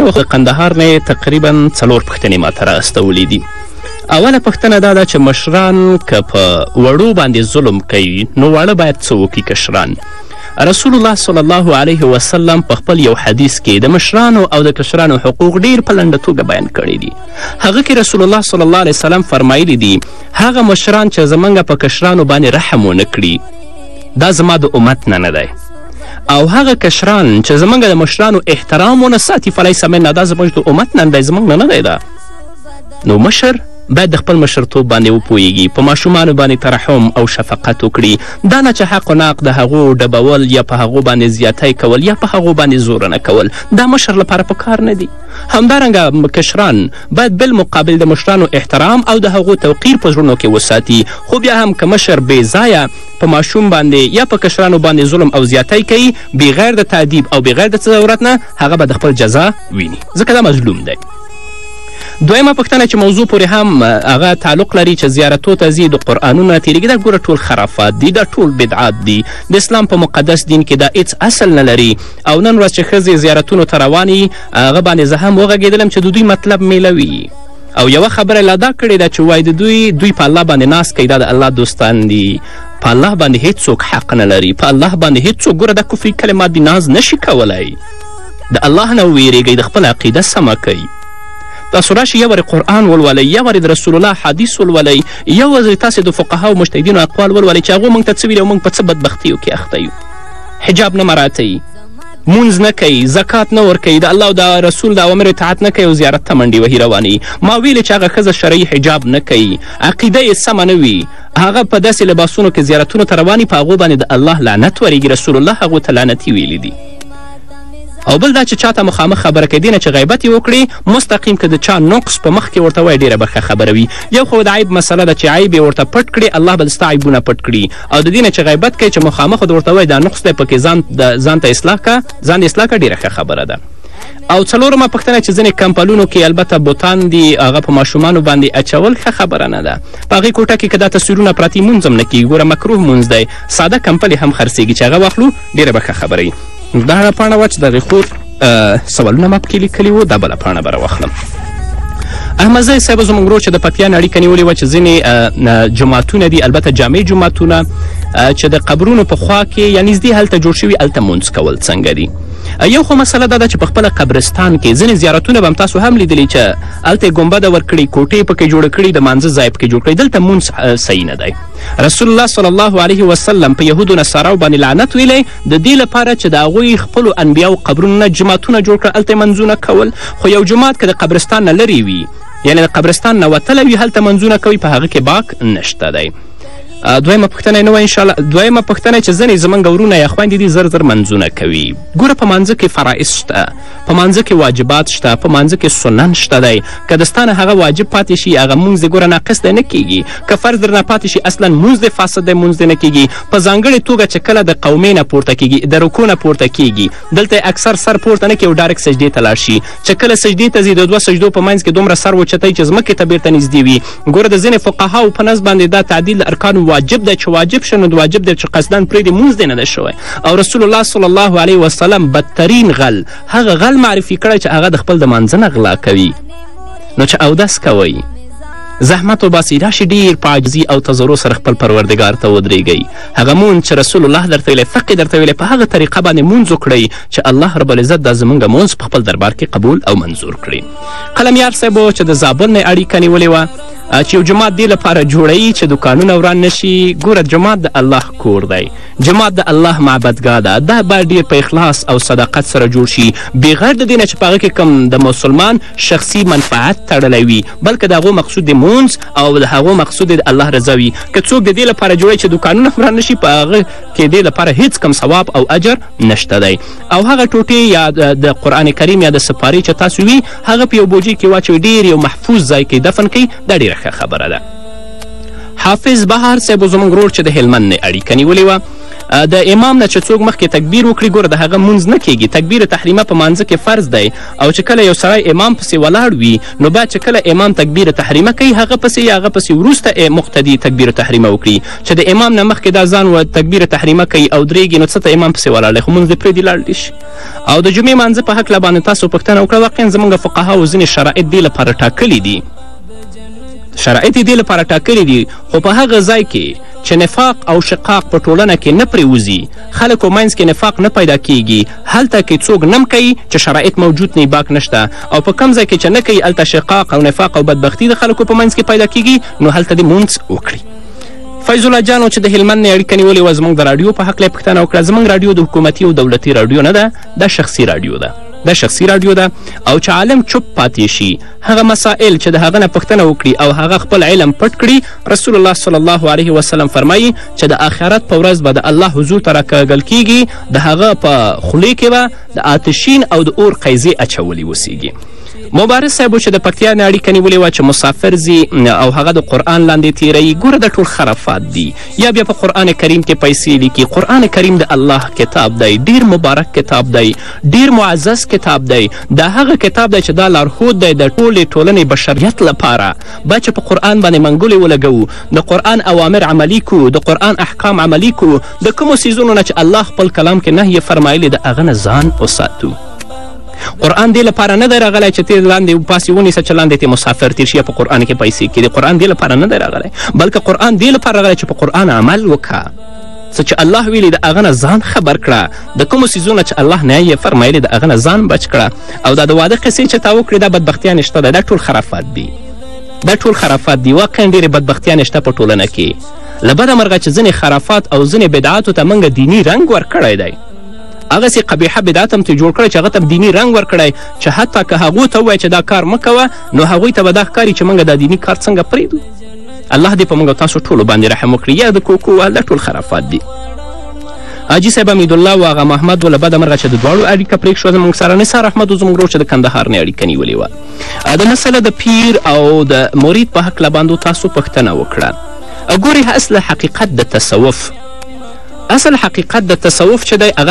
او د قندهار نه یې تقریبا څلور پوښتنې ماته را استولې دي اوله پوښتنه دا ده چې مشران که په وړو باندې ظلم کوي نو واړه باید څه وکړي کشران رسول الله صلی الله علیه وسلم په خپل یو حدیث کې د مشرانو او د کشرانو حقوق ډیر په لنډه توګه بیان کړي دي هغه کې رسول الله صلی الله علیه وسلم فرمایلی دي هغه مشران چې زمونږ په کشرانو باندې رحم ونه کړي دا زما د امت نه نه دی او هغه کشران چې زمونږ د مشرانو احترام ونه ساتي فلی سمنا دا زموږ د امت نن دی زمونږ نه نه دی دا نو مشر باید د خپل مشرتوب باندې وپوهیږي په ماشومانو باندې ترحم او شفقت وکړي دا نه چې حق و ناق د هغو ډبول یا په هغو باندې زیاتی کول یا په هغو باندې زورنه کول دا مشر لپاره په کار نه دي همدارنګه کشران باید بالمقابل د مشرانو احترام او د هغو توقیر په زړونو کې وساتي خو بیا هم که مشر بې ځایه په ماشوم باندې یا په کشرانو باندې ظلم او زیاتی کوي بغیر د تعدیب او بغیر د څه ضرورت نه هغه به د خپل جزا ویني ځکه دا مظلوم دی دویمه پوښتنه چې موضوع پورې هم هغه تعلق لري چې زیارتو ته ځي د قرآنونه تیریږي دا ګوره ټول خرافات دي دا ټول بدعات دي د اسلام په مقدس دین کې دا هیڅ اصل نه لري او نن ورځ چې ښځې زیارتونو ته روانې هغه باندې زه هم وغږېدلم چې د دوی مطلب میلوي او یوه خبره یې لا دا کړې ده چې وایي د دوی دوی په الله باندې ناز کوي دا د الله دوستان دي په الله باندې هیڅوک حق نه لري په الله باندې هیڅوک ګوره دا کفري کلمات دي ناز نشي کولی د الله نه وویرېږئ د خپل عقیده سمه کوئ تاسو راشئ یو وارې قرآن ولولئ یو وارې د رسول الله حدیث ولولئ یو وارې تاسې د فقهاو مجتهدینو اقوال ولولئ چې هغو موږ ته څه ویلي او موږ په څه بدبختیو کې اخته یو حجاب نه مراعتوي مونځ نه کوي زکات نه ورکوي د الله او د رسول د اوامر اطاعت نه کوي او زیارت ته منډې وهي روانوي ما ویلې چې هغه ښځه شرعي حجاب نه کوي عقیده یې سمه نه وي هغه په داسې لباسونو کې زیارتونو ته رواني په هغو باندې د الله لعنت ورېږي رسول الله هغو ته لعنتي ویلي دي او بل دا چې چاته مخامخ خبره کوي دینه چې غیبت یې وکړي مستقیم که د چا نقص په مخ کې ورته وایي ډېره به ښه خبره وي یو خو د عیب مسله ده چې عیب یې ورته پټ کړي الله به ستا عیبونه پټ کړي او ددی نه چه غیبت کوي چه مخامخ خو د ورته وایي دا نقص دی پکې ځان ځان ته اصلاح کا ځان دې اصلاح کا ډیره ښه خبره ده او څلورمه پوښتنه چې ځینې کمپلونو کې البته بوتان دي هغه په ماشومانو باندې اچول ښه خبره نه ده په هغې کوټه کې که دا تصویرونه پراتی مونځ هم نه کېږي ګوره مکروه مونځ دی ساده کمپلې هم خرڅېږي چې هغه واخلو ډېره به ښه خبره وي دغه پاڼه وه چې دغې خور سوالونه ما پکې لیکلي وو دا بله پاڼه به راواخلم احمدزی صاحب زموږ ورور چې د پتیان اړیکه نیولې وه چې ځینې جوماتونه دي البته جامع جوماتونه چې د قبرونو په خوا کې یا نږدې هلته جوړ شوي هلته مونځ کول څنګه دي یو خو مسله دا ده چې په خپله قبرستان کې ځینې زیارتونه به هم تاسو هم لیدلي چې هلته یې ګنبده ورکړي کوټې پکې جوړه کړي د مانځه ځای پکې جوړ کړي دلته مونځ صحیح نه دی رسول الله صلی الله علیه وسلم په یهودو نصاراو باندې لعنت ویلی د دې لپاره چې د هغوی خپلو انبیاو قبرونو نه جماعتونه جوړ کړه هلته یې منځونه کول خو یو جماعت که د قبرستان نه لرې وي یعنې د قبرستان نه وتلی وي هلته منځونه کوي په هغه کې باک نشته دی دویمه پوښتنه نه وه انشاءالله دویمه پوښتنه چې ځینې زموږ ورونه یا خویندې دي زر زر منځونه کوي ګوره په منځه کې فرایض شته په مانځه کې واجبات شته په مانځه کې سنن شته دی که د ستانه هغه واجب پاتې شي هغه مونځ دې ګوره ناقص دی نه کیږي که فرض درنه پاتې شي اصلا مونځ دې فاسد دی مونځ دې نه کیږي په ځانګړې توګه چې کله د قومې نه پورته کیږي د رکو نه پورته کیږي دلته اکثر سر پورته نه کوي او ډایرک سجدې ته لاړ شي چې کله سجدې ته ځي د دوه سجدو په منځ کې دومره سر وچتوي چې ځمکې ته بیرته نږدې وي ګوره د ځینې فقهاو په نزد باندې دا تعدیل ارکان واجب ده چې واجب شي نو د واجب دی چې قصدن پرې دې مونځ دی نه دی شوی او رسول الله صلی الله علیه وسلم بدترین غل هغه غل معرفي کړی چې هغه د خپل د مانځه نه غلا کوي نو چې اودس کوئ زحمت وباسئ راشي ډیر په عاجزي او تضرع سره خپل پروردګار ته ودرېږئ هغه مونځ چې رسول الله درته ویلی فقې درته ویلی په هغه طریقه باندې مونځ وکړئ چې الله رب العزت دا زمونږ مونځ په خپل دربار کې قبول او منظور کړي قلمیار صاحب و چې د زابل نه یې اړیکه نیولې وه چې یو جماعت دې لپاره جوړوي چې دکانونه وران نشي ګوره جماعت د الله کور دی جماعت د الله معبدګاه ده دا باید ډیر په اخلاص او صداقت سره جوړ شي بغیر د دې نه چې په هغه کې کوم د مسلمان شخصي منفعت تړلی وي بلکې د هغو مقصود د مونځ او د هغو مقصود د الله رضا وي که څوک د دې لپاره جوړوي چې دکانونه وران نشي په هغه کې دې لپاره هیڅ کم ثواب او اجر نشته دی او هغه ټوټې یا د قرآن کریم یا د سپارې چې تاسو وي هغه په یو بوجۍ کې واچوئ ډېر یو محفوظ ځای کې دفن کوي دا ډېره ښه خبره ده حافظ بهار صاحب زموږ ورور چې د هلمند نه اړیکه نیولې وه د امام نه چې څوک مخکې تکبیر وکړي ګوره د هغه مونځ نه کیږي تکبیر تحریمه په مانځه کې فرض دی او چې کله یو سړی امام پسې ولاړ وي نو باید چې کله امام تکبیر تحریمه کوي هغه پسې یا هغه پسې وروسته مقتدي تکبیر تحریمه وکړي چې د امام نه مخکې دا ځان و تکبیر تحریمه کوي او درېږي نو څه ته امام پسې ولاړ دی خو مونځ دې پرېږدي لاړ دې شي او د جمعې مانځه په هکله باندې تاسو پوښتنه وکړه واقعا زمونږ فقهاو ځینې شرایط دې لپاره ټاکلي دي شرایط یې دې لپاره ټاکلي دي خو په هغه ځای کې چې نفاق او شقاق په ټولنه کې نه پرېوځي خلکو منځ کې نفاق نه پیدا کیږي هلته کې څوک نم کوي چې شرایط موجود نه باک نشته او په کم ځای کې چې نه کوي هلته شقاق او نفاق او بدبختی د خلکو په منځ کې پیدا کیږي نو هلته دې مونځ وکړي فیض الله جان چې د هلمند نه اړیکه نیولې وه زموږ د راډیو په هکله یې پوښتنه وکړه زموږ راډیو د حکومتي او دولتي راډیو نه ده دا شخصي راډیو ده دا شخصي راډیو ده او چې عالم چوپ پاتې شي هغه مسائل چې د هغه نه پوښتنه وکړي او هغه خپل علم پټ کړي رسول الله صلی الله علیه وسلم فرمایي چې د آخرت په ورځ به د الله حضور ته راکاږل کیږي د هغه په خولې کې به د آتشین او د اور قیزې اچولې اوسیږي مبارز صاحب و چې د پکتیا نه اړیکه نیولې وه چې مسافر ځي او هغه د قرآن لاندې تیروي ګوره دا ټول خرافات دي یا بیا په قرآن کریم کې پیسې لیکي قرآن کریم د الله کتاب دی ډیر مبارک کتاب دی ډیر معزز کتاب دی دا هغه کتاب دی چې دا لارښود دی د ټولې ټولنې بشریت لپاره با چې په قرآن باندې منګولې ولګوو د قرآن اوامر عملی کو د قرآن احکام عملی کو د کومو څیزونو نه چې الله خپل کلام کې نهیې فرمایلې د هغه نه ځان وساتو قرآن دې لپاره نه دی راغلی چې ته لاندې پاسې ونیسه چې لاندې ته مسافر تیر شي یا په قرآن کې پیسې کړي قرآن دې لپاره نه دی راغلی بلکې قرآن دې لپاره راغلی چې په قرآن عمل وکړه څه چې الله ویلي د هغه نه ځان خبر کړه د کومو څیزونه چې الله نه یې فرمایلي د هغه نه ځان بچ کړه او دا د واده قصې چې تا وکړې دا بدبختیا نشته ده دا ټول خرافات دي دا ټول خرافات دي واقعا ډېرې بدبختیا نشته په ټولنه کې له بده مرغه چې ځینې خرافات او ځینې بدعاتو ته موږ دیني رنګ ورکړی دی هغسې قبیحه بدعت هم ترې جوړ کړی چې هغه ته دیني رنګ ورکړی چې حتی که هغو ته ووایه چې دا کار مه کوه نو هغوی ته به دا ښکاري چې موږ دا دیني کار څنګه پرېږدو الله دې په موږ تاسو ټولو باندې رحم وکړي یا د کوکو والا ټول خرافات دي حاجي صاحب حمیدالله او هغه محمد له بده مرغه چې د دواړو اړیکه پرېښ شوه زموږ سره نثار احمد و زموږ ورور چې د کندهار نه اړیکه نیولې وه د مسله د پیر او د مرید په هکله باندې تاسو پوښتنه وکړه ګورې اصل حقیقت د تصوف اصل حقیقت د تصوف چې دی هغه